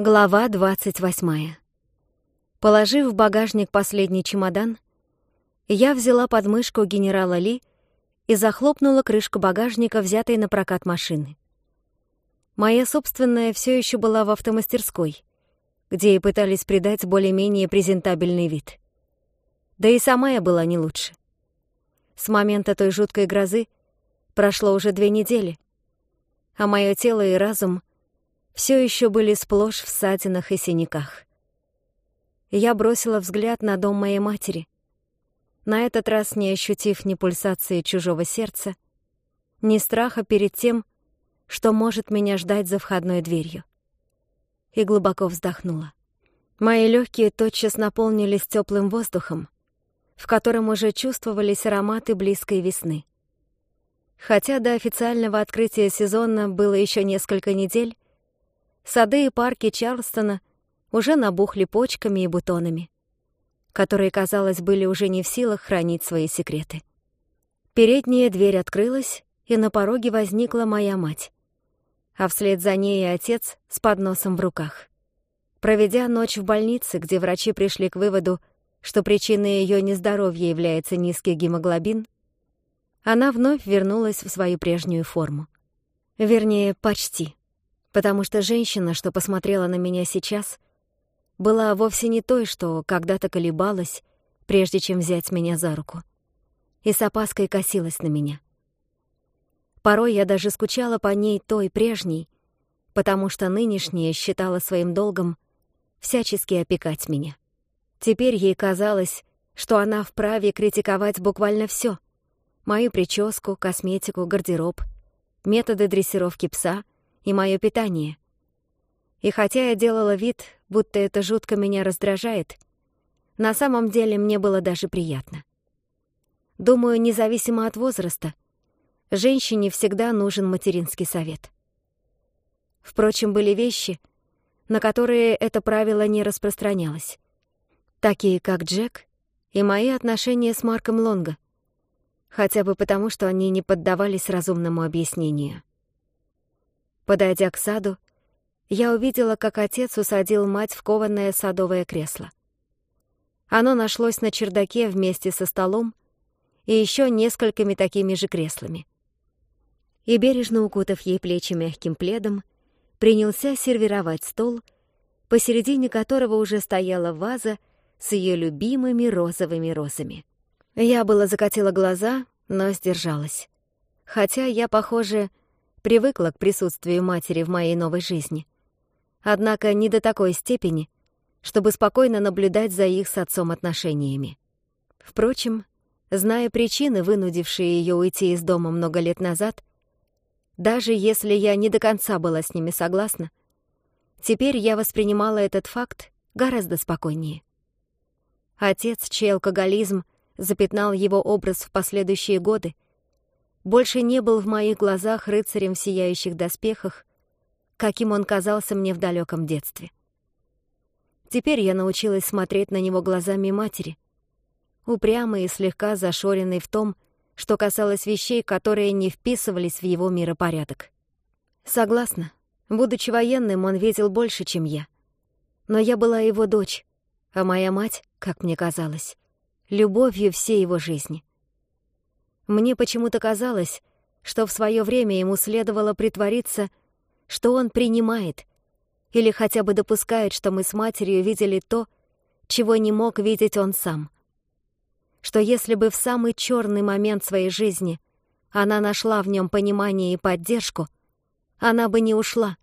Глава 28. Положив в багажник последний чемодан, я взяла подмышку генерала Ли и захлопнула крышку багажника, взятой на прокат машины. Моя собственная все еще была в автомастерской, где и пытались придать более-менее презентабельный вид. Да и сама я была не лучше. С момента той жуткой грозы прошло уже две недели, а мое тело и разум — все еще были сплошь в сатинах и синяках. Я бросила взгляд на дом моей матери. На этот раз не ощутив ни пульсации чужого сердца, ни страха перед тем, что может меня ждать за входной дверью. И глубоко вздохнула. Мои легкие тотчас наполнились теплым воздухом, в котором уже чувствовались ароматы близкой весны. Хотя до официального открытия сезона было еще несколько недель, сады и парки Чарльстона уже набухли почками и бутонами, которые, казалось, были уже не в силах хранить свои секреты. Передняя дверь открылась, и на пороге возникла моя мать, а вслед за ней и отец с подносом в руках. Проведя ночь в больнице, где врачи пришли к выводу, что причиной ее нездоровья является низкий гемоглобин, она вновь вернулась в свою прежнюю форму. Вернее, почти потому что женщина, что посмотрела на меня сейчас, была вовсе не той, что когда-то колебалась, прежде чем взять меня за руку, и с опаской косилась на меня. Порой я даже скучала по ней той прежней, потому что нынешняя считала своим долгом всячески опекать меня. Теперь ей казалось, что она вправе критиковать буквально все: Мою прическу, косметику, гардероб, методы дрессировки пса, и мое питание. И хотя я делала вид, будто это жутко меня раздражает, на самом деле мне было даже приятно. Думаю, независимо от возраста, женщине всегда нужен материнский совет. Впрочем, были вещи, на которые это правило не распространялось, такие как Джек и мои отношения с Марком Лонго, хотя бы потому, что они не поддавались разумному объяснению. Подойдя к саду, я увидела, как отец усадил мать в кованное садовое кресло. Оно нашлось на чердаке вместе со столом и еще несколькими такими же креслами. И бережно укутав ей плечи мягким пледом, принялся сервировать стол, посередине которого уже стояла ваза с ее любимыми розовыми розами. Я было закатила глаза, но сдержалась. Хотя я, похоже, привыкла к присутствию матери в моей новой жизни. Однако не до такой степени, чтобы спокойно наблюдать за их с отцом отношениями. Впрочем, зная причины, вынудившие ее уйти из дома много лет назад, даже если я не до конца была с ними согласна, теперь я воспринимала этот факт гораздо спокойнее. Отец, чей алкоголизм запятнал его образ в последующие годы, больше не был в моих глазах рыцарем в сияющих доспехах, каким он казался мне в далеком детстве. Теперь я научилась смотреть на него глазами матери, упрямой и слегка зашоренной в том, что касалось вещей, которые не вписывались в его миропорядок. Согласна, будучи военным, он видел больше, чем я. Но я была его дочь, а моя мать, как мне казалось, любовью всей его жизни. Мне почему-то казалось, что в свое время ему следовало притвориться, что он принимает или хотя бы допускает, что мы с матерью видели то, чего не мог видеть он сам. Что если бы в самый черный момент своей жизни она нашла в нем понимание и поддержку, она бы не ушла,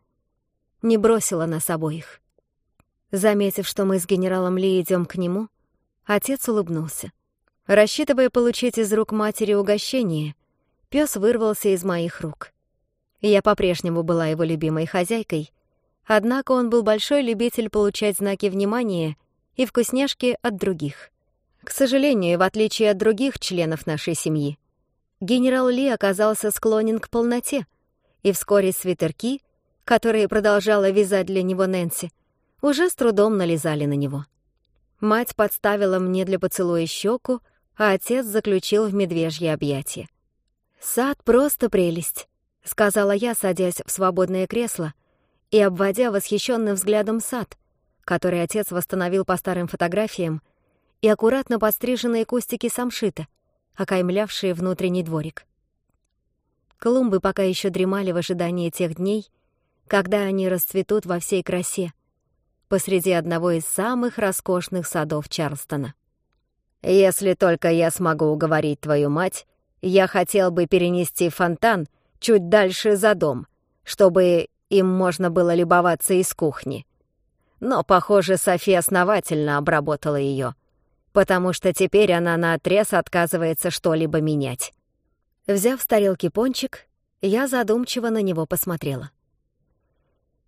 не бросила нас обоих. Заметив, что мы с генералом Ли идем к нему, отец улыбнулся. Рассчитывая получить из рук матери угощение, пес вырвался из моих рук. Я по-прежнему была его любимой хозяйкой, однако он был большой любитель получать знаки внимания и вкусняшки от других. К сожалению, в отличие от других членов нашей семьи, генерал Ли оказался склонен к полноте, и вскоре свитерки, которые продолжала вязать для него Нэнси, уже с трудом налезали на него. Мать подставила мне для поцелуя щеку, а отец заключил в медвежье объятие. «Сад просто прелесть», — сказала я, садясь в свободное кресло и обводя восхищенным взглядом сад, который отец восстановил по старым фотографиям, и аккуратно подстриженные кустики самшита, окаймлявшие внутренний дворик. Клумбы пока еще дремали в ожидании тех дней, когда они расцветут во всей красе, посреди одного из самых роскошных садов Чарлстона. Если только я смогу уговорить твою мать, я хотел бы перенести фонтан чуть дальше за дом, чтобы им можно было любоваться из кухни. Но, похоже, Софи основательно обработала ее, потому что теперь она наотрез отказывается что-либо менять. Взяв с тарелки пончик, я задумчиво на него посмотрела.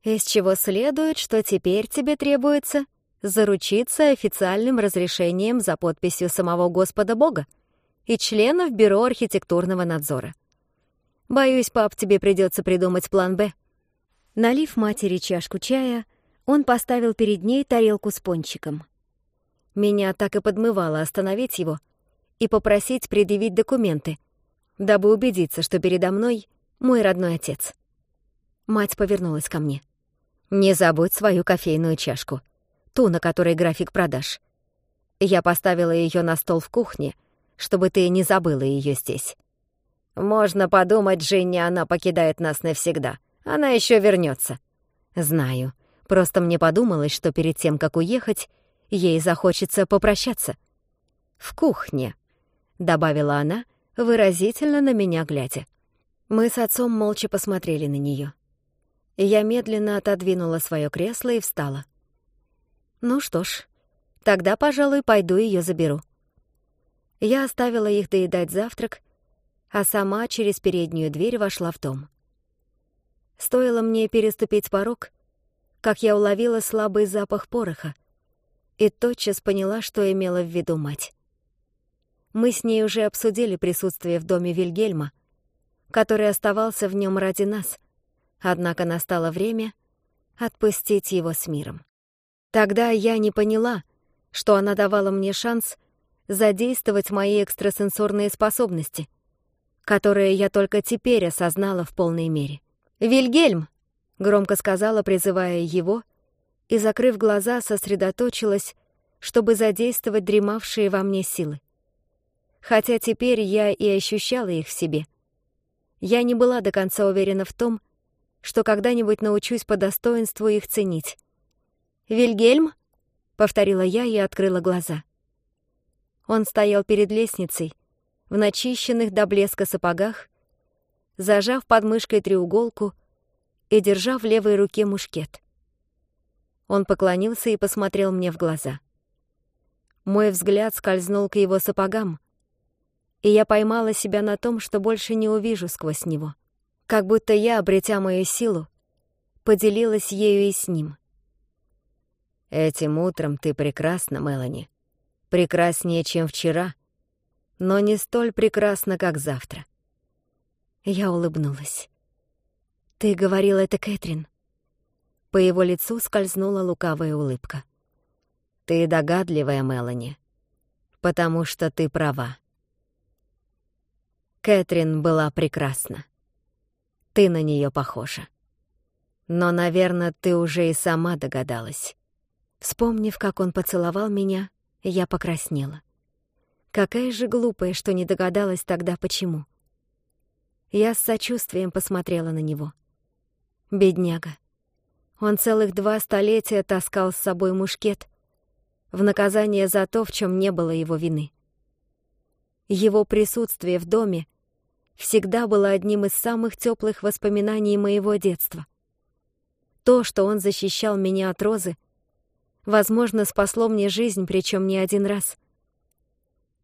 «Из чего следует, что теперь тебе требуется заручиться официальным разрешением за подписью самого Господа Бога и членов Бюро архитектурного надзора. Боюсь, пап, тебе придется придумать план «Б». Налив матери чашку чая, он поставил перед ней тарелку с пончиком. Меня так и подмывало остановить его и попросить предъявить документы, дабы убедиться, что передо мной мой родной отец. Мать повернулась ко мне. «Не забудь свою кофейную чашку ту, на которой график продаж. Я поставила ее на стол в кухне, чтобы ты не забыла ее здесь. Можно подумать, Женя, она покидает нас навсегда. Она еще вернется. Знаю. Просто мне подумалось, что перед тем, как уехать, ей захочется попрощаться. В кухне, добавила она, выразительно на меня глядя. Мы с отцом молча посмотрели на нее. Я медленно отодвинула свое кресло и встала. Ну что ж, тогда, пожалуй, пойду ее заберу. Я оставила их доедать завтрак, а сама через переднюю дверь вошла в дом. Стоило мне переступить порог, как я уловила слабый запах пороха и тотчас поняла, что имела в виду мать. Мы с ней уже обсудили присутствие в доме Вильгельма, который оставался в нем ради нас, однако настало время отпустить его с миром. Тогда я не поняла, что она давала мне шанс задействовать мои экстрасенсорные способности, которые я только теперь осознала в полной мере. «Вильгельм!» — громко сказала, призывая его, и, закрыв глаза, сосредоточилась, чтобы задействовать дремавшие во мне силы. Хотя теперь я и ощущала их в себе. Я не была до конца уверена в том, что когда-нибудь научусь по достоинству их ценить. «Вильгельм?» — повторила я и открыла глаза. Он стоял перед лестницей, в начищенных до блеска сапогах, зажав под мышкой треуголку и держа в левой руке мушкет. Он поклонился и посмотрел мне в глаза. Мой взгляд скользнул к его сапогам, и я поймала себя на том, что больше не увижу сквозь него. Как будто я, обретя мою силу, поделилась ею и с ним. Этим утром ты прекрасна, Мелани. Прекраснее, чем вчера, но не столь прекрасна, как завтра. Я улыбнулась. «Ты говорила это, Кэтрин?» По его лицу скользнула лукавая улыбка. «Ты догадливая, Мелани, потому что ты права». Кэтрин была прекрасна. Ты на нее похожа. Но, наверное, ты уже и сама догадалась. Вспомнив, как он поцеловал меня, я покраснела. Какая же глупая, что не догадалась тогда почему. Я с сочувствием посмотрела на него. Бедняга. Он целых два столетия таскал с собой мушкет в наказание за то, в чем не было его вины. Его присутствие в доме всегда было одним из самых теплых воспоминаний моего детства. То, что он защищал меня от розы, Возможно, спасло мне жизнь, причем не один раз.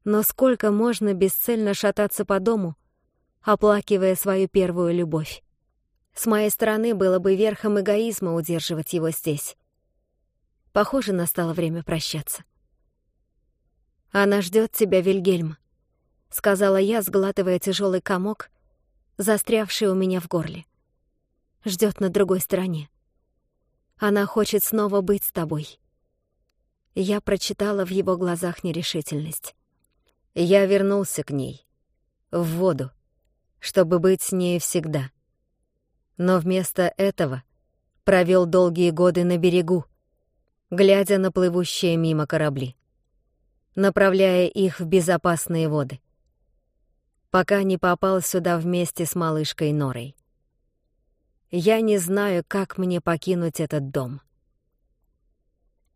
Но сколько можно бесцельно шататься по дому, оплакивая свою первую любовь? С моей стороны было бы верхом эгоизма удерживать его здесь. Похоже, настало время прощаться. «Она ждет тебя, Вильгельм», — сказала я, сглатывая тяжелый комок, застрявший у меня в горле. Ждет на другой стороне. Она хочет снова быть с тобой. Я прочитала в его глазах нерешительность. Я вернулся к ней. В воду. Чтобы быть с ней всегда. Но вместо этого провел долгие годы на берегу, глядя на плывущие мимо корабли, направляя их в безопасные воды, пока не попал сюда вместе с малышкой Норой. Я не знаю, как мне покинуть этот дом.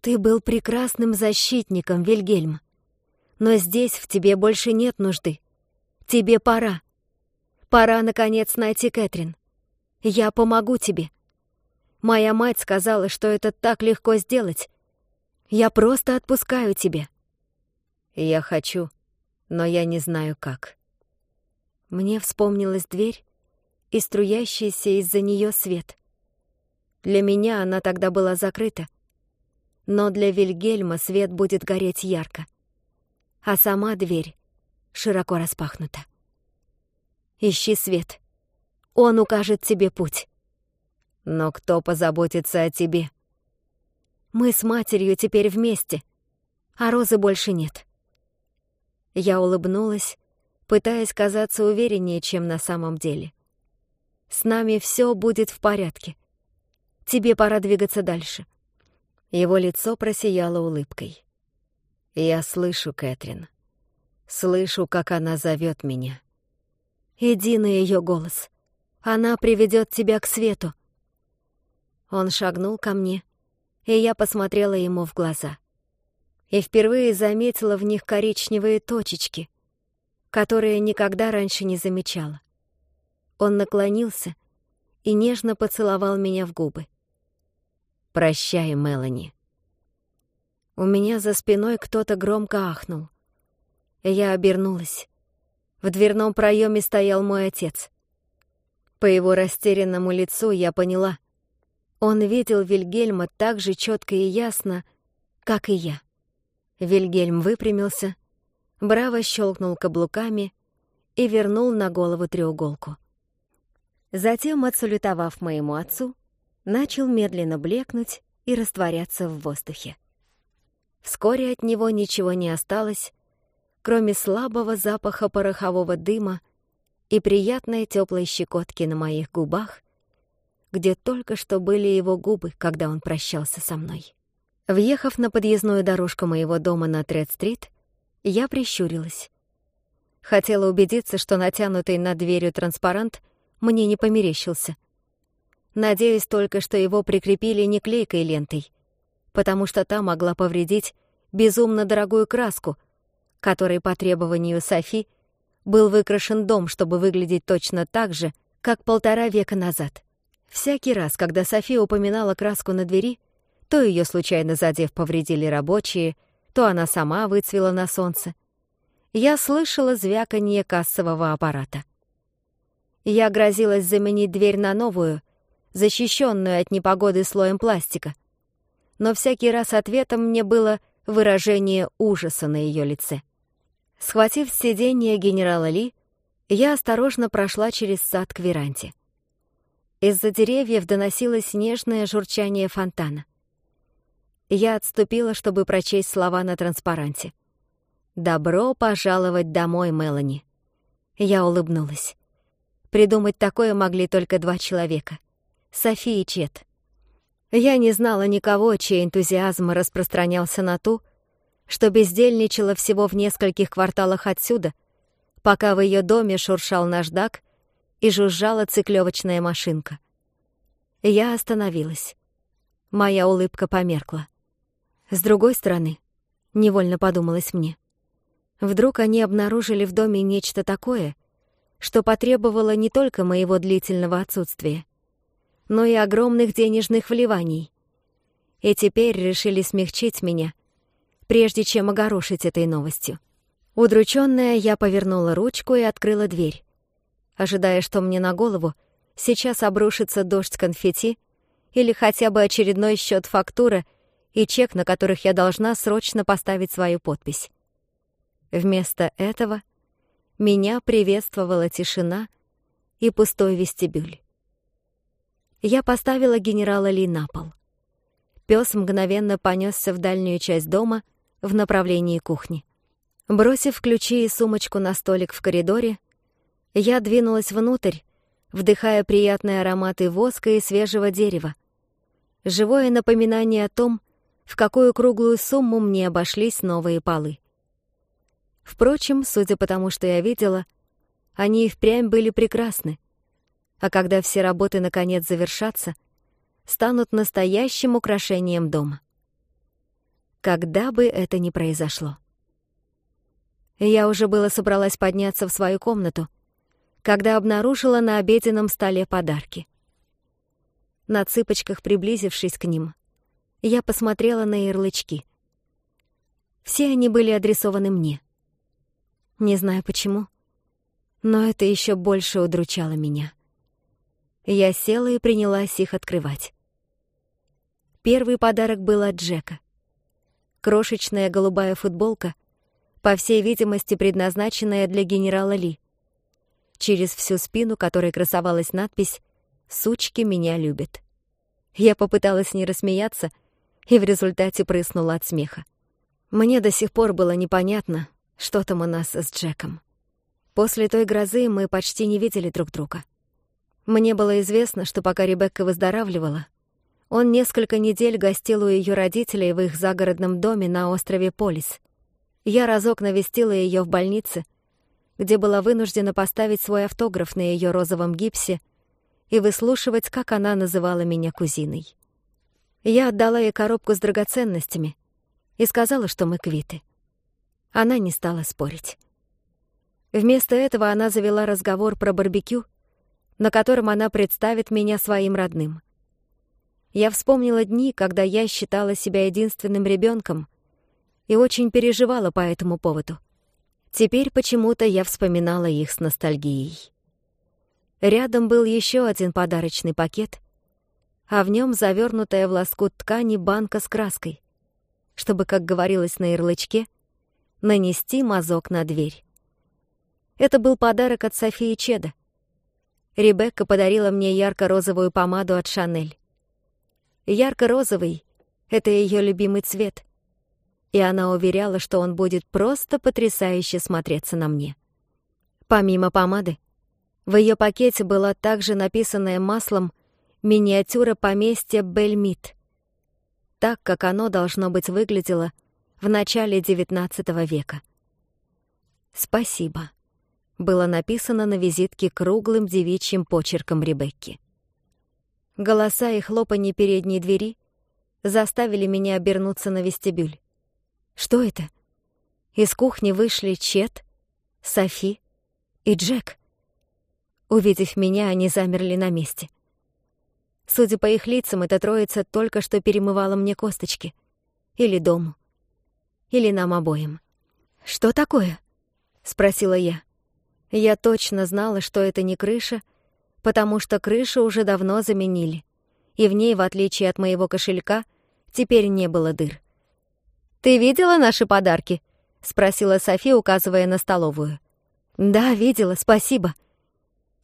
Ты был прекрасным защитником, Вильгельм. Но здесь в тебе больше нет нужды. Тебе пора. Пора, наконец, найти Кэтрин. Я помогу тебе. Моя мать сказала, что это так легко сделать. Я просто отпускаю тебя. Я хочу, но я не знаю как. Мне вспомнилась дверь и струящийся из-за нее свет. Для меня она тогда была закрыта — но для Вильгельма свет будет гореть ярко. А сама дверь широко распахнута. Ищи свет. Он укажет тебе путь. Но кто позаботится о тебе? Мы с матерью теперь вместе, а Розы больше нет. Я улыбнулась, пытаясь казаться увереннее, чем на самом деле. С нами все будет в порядке. Тебе пора двигаться дальше. — его лицо просияло улыбкой. Я слышу Кэтрин. Слышу, как она зовет меня. Иди на ее голос. Она приведет тебя к свету. Он шагнул ко мне, и я посмотрела ему в глаза. И впервые заметила в них коричневые точечки, которые никогда раньше не замечала. Он наклонился и нежно поцеловал меня в губы. «Прощай, Мелани». У меня за спиной кто-то громко ахнул. Я обернулась. В дверном проеме стоял мой отец. По его растерянному лицу я поняла. Он видел Вильгельма так же четко и ясно, как и я. Вильгельм выпрямился, браво щелкнул каблуками и вернул на голову треуголку. Затем, отсалютовав моему отцу, начал медленно блекнуть и растворяться в воздухе. Вскоре от него ничего не осталось, кроме слабого запаха порохового дыма и приятной теплой щекотки на моих губах, где только что были его губы, когда он прощался со мной. Въехав на подъездную дорожку моего дома на Тред-стрит, я прищурилась. Хотела убедиться, что натянутый над дверью транспарант мне не померещился — надеясь только, что его прикрепили не клейкой лентой, потому что та могла повредить безумно дорогую краску, которой по требованию Софи был выкрашен дом, чтобы выглядеть точно так же, как полтора века назад. Всякий раз, когда Софи упоминала краску на двери, то ее случайно задев повредили рабочие, то она сама выцвела на солнце. Я слышала звяканье кассового аппарата. Я грозилась заменить дверь на новую, защищенную от непогоды слоем пластика. Но всякий раз ответом мне было выражение ужаса на ее лице. Схватив сиденье генерала Ли, я осторожно прошла через сад к веранте. Из-за деревьев доносилось нежное журчание фонтана. Я отступила, чтобы прочесть слова на транспаранте. «Добро пожаловать домой, Мелани!» Я улыбнулась. Придумать такое могли только два человека. София Чет. Я не знала никого, чей энтузиазм распространялся на ту, что бездельничала всего в нескольких кварталах отсюда, пока в ее доме шуршал наждак и жужжала циклевочная машинка. Я остановилась. Моя улыбка померкла. С другой стороны, невольно подумалось мне, вдруг они обнаружили в доме нечто такое, что потребовало не только моего длительного отсутствия, но и огромных денежных вливаний. И теперь решили смягчить меня, прежде чем огорошить этой новостью. Удрученная, я повернула ручку и открыла дверь, ожидая, что мне на голову сейчас обрушится дождь конфетти или хотя бы очередной счёт фактуры и чек, на которых я должна срочно поставить свою подпись. Вместо этого меня приветствовала тишина и пустой вестибюль я поставила генерала Ли на пол. Пёс мгновенно понёсся в дальнюю часть дома в направлении кухни. Бросив ключи и сумочку на столик в коридоре, я двинулась внутрь, вдыхая приятные ароматы воска и свежего дерева. Живое напоминание о том, в какую круглую сумму мне обошлись новые полы. Впрочем, судя по тому, что я видела, они и впрямь были прекрасны — а когда все работы наконец завершатся, станут настоящим украшением дома. Когда бы это ни произошло. Я уже было собралась подняться в свою комнату, когда обнаружила на обеденном столе подарки. На цыпочках, приблизившись к ним, я посмотрела на ярлычки. Все они были адресованы мне. Не знаю почему, но это еще больше удручало меня. Я села и принялась их открывать. Первый подарок был от Джека. Крошечная голубая футболка, по всей видимости предназначенная для генерала Ли. Через всю спину, которой красовалась надпись «Сучки меня любят». Я попыталась не рассмеяться и в результате прыснула от смеха. Мне до сих пор было непонятно, что там у нас с Джеком. После той грозы мы почти не видели друг друга. Мне было известно, что пока Ребекка выздоравливала, он несколько недель гостил у ее родителей в их загородном доме на острове Полис. Я разок навестила ее в больнице, где была вынуждена поставить свой автограф на ее розовом гипсе и выслушивать, как она называла меня кузиной. Я отдала ей коробку с драгоценностями и сказала, что мы квиты. Она не стала спорить. Вместо этого она завела разговор про барбекю — на котором она представит меня своим родным. Я вспомнила дни, когда я считала себя единственным ребенком и очень переживала по этому поводу. Теперь почему-то я вспоминала их с ностальгией. Рядом был еще один подарочный пакет, а в нем завернутая в лоскут ткани банка с краской, чтобы, как говорилось на ярлычке, нанести мазок на дверь. Это был подарок от Софии Чеда — Ребекка подарила мне ярко-розовую помаду от Шанель. Ярко-розовый — это ее любимый цвет. И она уверяла, что он будет просто потрясающе смотреться на мне. Помимо помады, в ее пакете была также написанная маслом миниатюра поместья Бельмит, так как оно, должно быть, выглядело в начале XIX века. «Спасибо», было написано на визитке круглым девичьим почерком Ребекки. Голоса и хлопанье передней двери заставили меня обернуться на вестибюль. Что это? Из кухни вышли Чет, Софи и Джек. Увидев меня, они замерли на месте. Судя по их лицам, эта троица только что перемывала мне косточки. Или дому. Или нам обоим. «Что такое?» — спросила я. Я точно знала, что это не крыша, потому что крышу уже давно заменили, и в ней, в отличие от моего кошелька, теперь не было дыр. «Ты видела наши подарки?» — спросила Софи, указывая на столовую. «Да, видела, спасибо.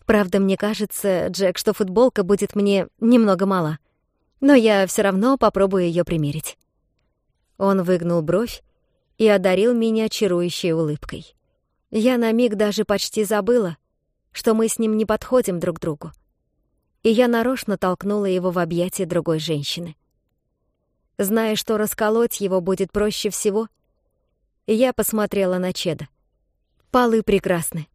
Правда, мне кажется, Джек, что футболка будет мне немного мала, но я все равно попробую ее примерить». Он выгнул бровь и одарил меня чарующей улыбкой. Я на миг даже почти забыла, что мы с ним не подходим друг другу. И я нарочно толкнула его в объятия другой женщины. Зная, что расколоть его будет проще всего, я посмотрела на Чеда. «Полы прекрасны.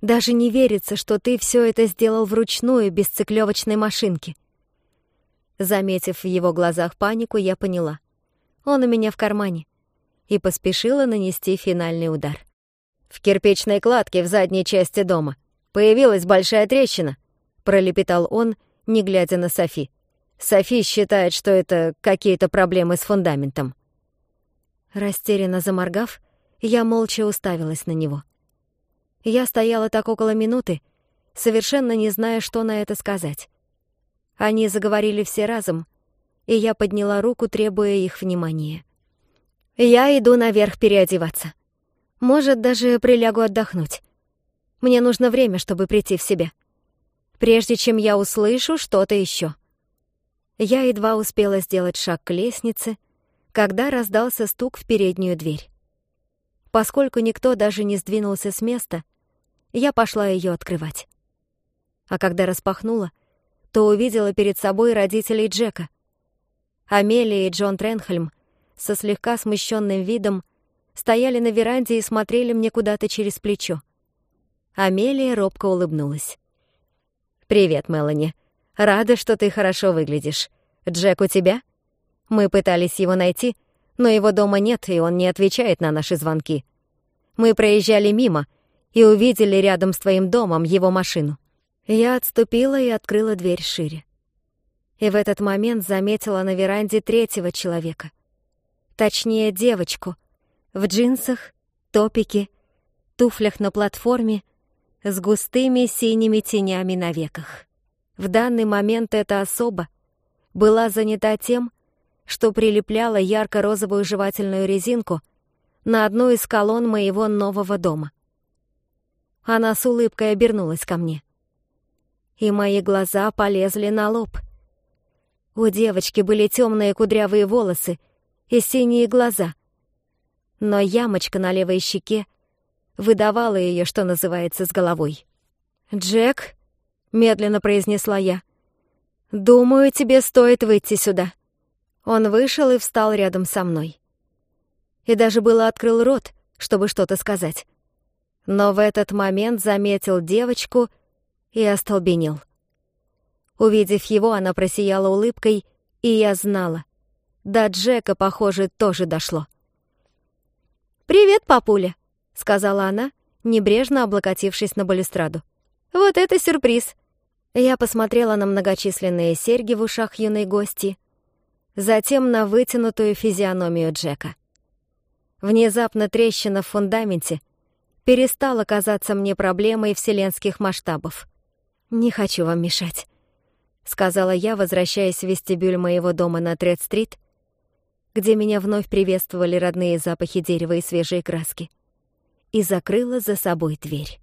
Даже не верится, что ты все это сделал вручную, без циклевочной машинки». Заметив в его глазах панику, я поняла. Он у меня в кармане. И поспешила нанести финальный удар. В кирпичной кладке в задней части дома появилась большая трещина, пролепетал он, не глядя на Софи. Софи считает, что это какие-то проблемы с фундаментом. Растерянно заморгав, я молча уставилась на него. Я стояла так около минуты, совершенно не зная, что на это сказать. Они заговорили все разом, и я подняла руку, требуя их внимания. «Я иду наверх переодеваться», может, даже прилягу отдохнуть. Мне нужно время, чтобы прийти в себя. Прежде чем я услышу что-то еще. Я едва успела сделать шаг к лестнице, когда раздался стук в переднюю дверь. Поскольку никто даже не сдвинулся с места, я пошла ее открывать. А когда распахнула, то увидела перед собой родителей Джека. Амелия и Джон Тренхельм со слегка смущенным видом стояли на веранде и смотрели мне куда-то через плечо. Амелия робко улыбнулась. «Привет, Мелани. Рада, что ты хорошо выглядишь. Джек у тебя?» Мы пытались его найти, но его дома нет, и он не отвечает на наши звонки. Мы проезжали мимо и увидели рядом с твоим домом его машину. Я отступила и открыла дверь шире. И в этот момент заметила на веранде третьего человека. Точнее, девочку — в джинсах, топике, туфлях на платформе с густыми синими тенями на веках. В данный момент эта особа была занята тем, что прилепляла ярко-розовую жевательную резинку на одну из колонн моего нового дома. Она с улыбкой обернулась ко мне. И мои глаза полезли на лоб. У девочки были темные кудрявые волосы и синие глаза — но ямочка на левой щеке выдавала ее, что называется, с головой. «Джек», — медленно произнесла я, — «думаю, тебе стоит выйти сюда». Он вышел и встал рядом со мной. И даже было открыл рот, чтобы что-то сказать. Но в этот момент заметил девочку и остолбенел. Увидев его, она просияла улыбкой, и я знала. До Джека, похоже, тоже дошло. «Привет, папуля», — сказала она, небрежно облокотившись на балюстраду. «Вот это сюрприз!» Я посмотрела на многочисленные серьги в ушах юной гости, затем на вытянутую физиономию Джека. Внезапно трещина в фундаменте перестала казаться мне проблемой вселенских масштабов. «Не хочу вам мешать», — сказала я, возвращаясь в вестибюль моего дома на Тред-стрит — где меня вновь приветствовали родные запахи дерева и свежие краски, и закрыла за собой дверь.